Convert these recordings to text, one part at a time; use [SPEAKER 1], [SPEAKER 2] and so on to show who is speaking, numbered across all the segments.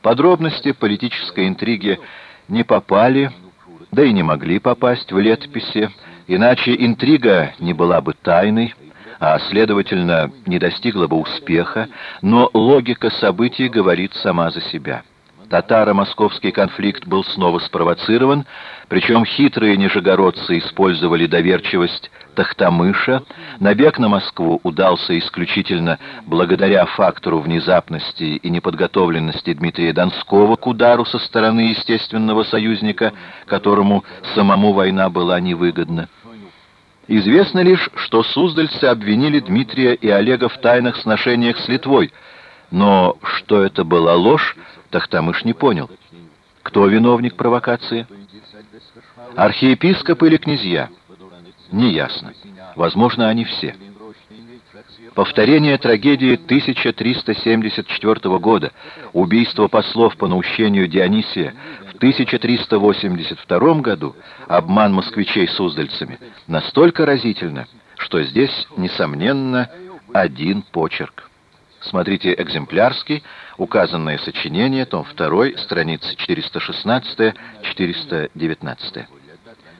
[SPEAKER 1] Подробности политической интриги не попали, да и не могли попасть в летописи, иначе интрига не была бы тайной, а, следовательно, не достигла бы успеха, но логика событий говорит сама за себя. Татаро-московский конфликт был снова спровоцирован, причем хитрые нижегородцы использовали доверчивость Тахтамыша. Набег на Москву удался исключительно благодаря фактору внезапности и неподготовленности Дмитрия Донского к удару со стороны естественного союзника, которому самому война была невыгодна. Известно лишь, что суздальцы обвинили Дмитрия и Олега в тайных сношениях с Литвой, но что это была ложь, Тахтамыш не понял. Кто виновник провокации? Архиепископ или князья? Неясно. Возможно, они все. Повторение трагедии 1374 года, убийство послов по наущению Дионисия в 1382 году, обман москвичей суздальцами, настолько разительно, что здесь, несомненно, один почерк. Смотрите экземплярский, указанное сочинение, том 2, страницы 416-419.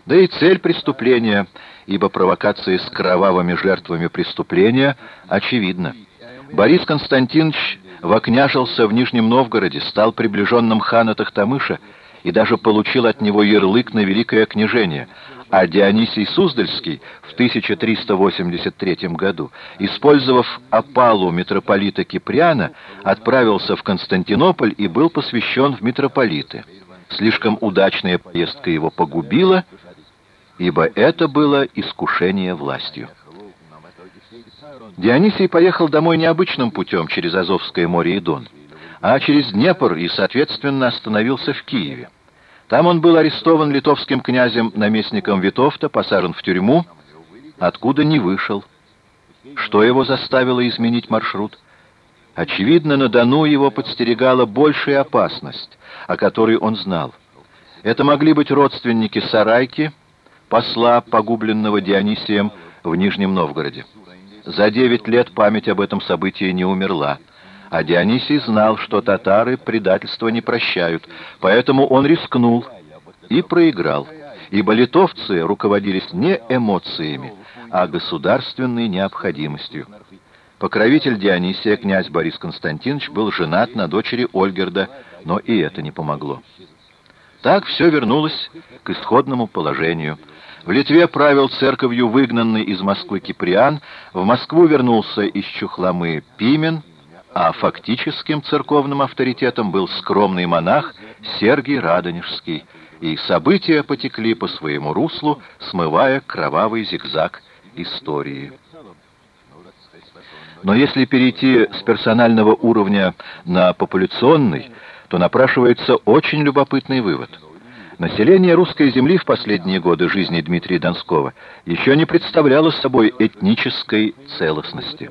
[SPEAKER 1] Да и цель преступления, ибо провокации с кровавыми жертвами преступления очевидна. Борис Константинович вокняжился в Нижнем Новгороде, стал приближенным хана Тахтамыша и даже получил от него ярлык на великое княжение, а Дионисий Суздальский в 1383 году, использовав опалу митрополита Киприана, отправился в Константинополь и был посвящен в митрополиты. Слишком удачная поездка его погубила, ибо это было искушение властью. Дионисий поехал домой необычным путем через Азовское море и Дон, а через Днепр и, соответственно, остановился в Киеве. Там он был арестован литовским князем, наместником Витовта, посажен в тюрьму, откуда не вышел. Что его заставило изменить маршрут? Очевидно, на Дону его подстерегала большая опасность, о которой он знал. Это могли быть родственники Сарайки, посла, погубленного Дионисием в Нижнем Новгороде. За девять лет память об этом событии не умерла. А Дионисий знал, что татары предательства не прощают, поэтому он рискнул и проиграл, ибо литовцы руководились не эмоциями, а государственной необходимостью. Покровитель Дионисия, князь Борис Константинович, был женат на дочери Ольгерда, но и это не помогло. Так все вернулось к исходному положению. В Литве правил церковью выгнанный из Москвы Киприан, в Москву вернулся из Чухламы Пимен, а фактическим церковным авторитетом был скромный монах Сергий Радонежский, и события потекли по своему руслу, смывая кровавый зигзаг истории. Но если перейти с персонального уровня на популяционный, то напрашивается очень любопытный вывод. Население русской земли в последние годы жизни Дмитрия Донского еще не представляло собой этнической целостности.